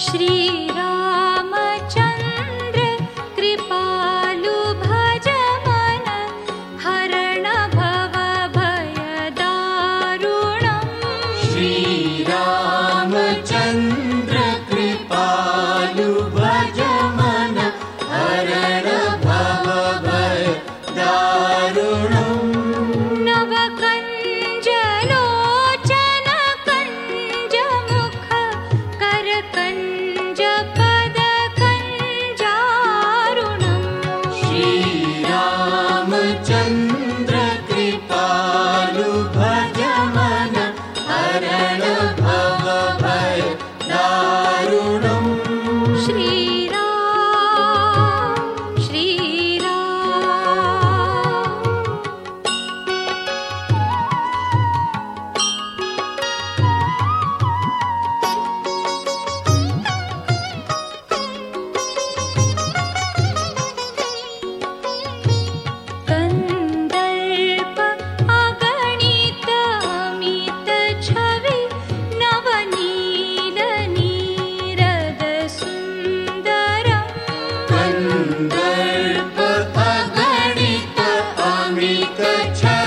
श्रीरामचन्द्र कृपालु भजमन हरण भव भयदारुण श्रीरामचन्द्र कृपालु भजमन हरण भवारुण treat the child.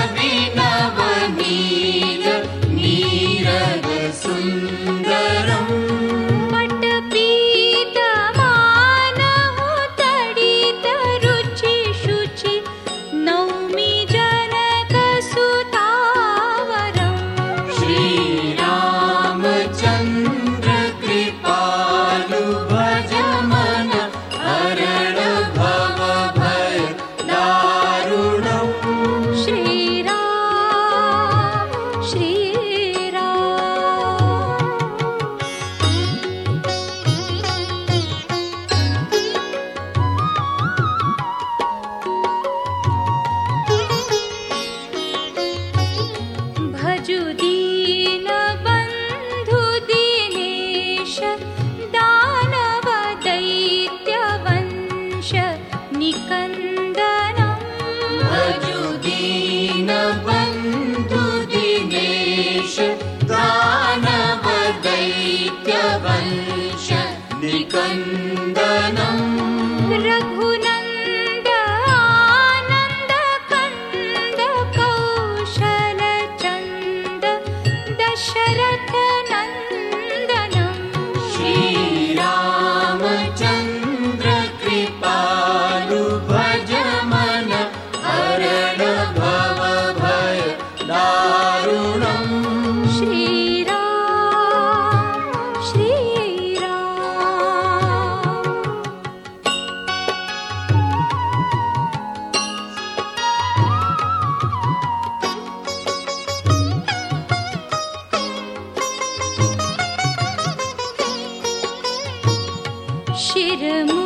Bye. Şirim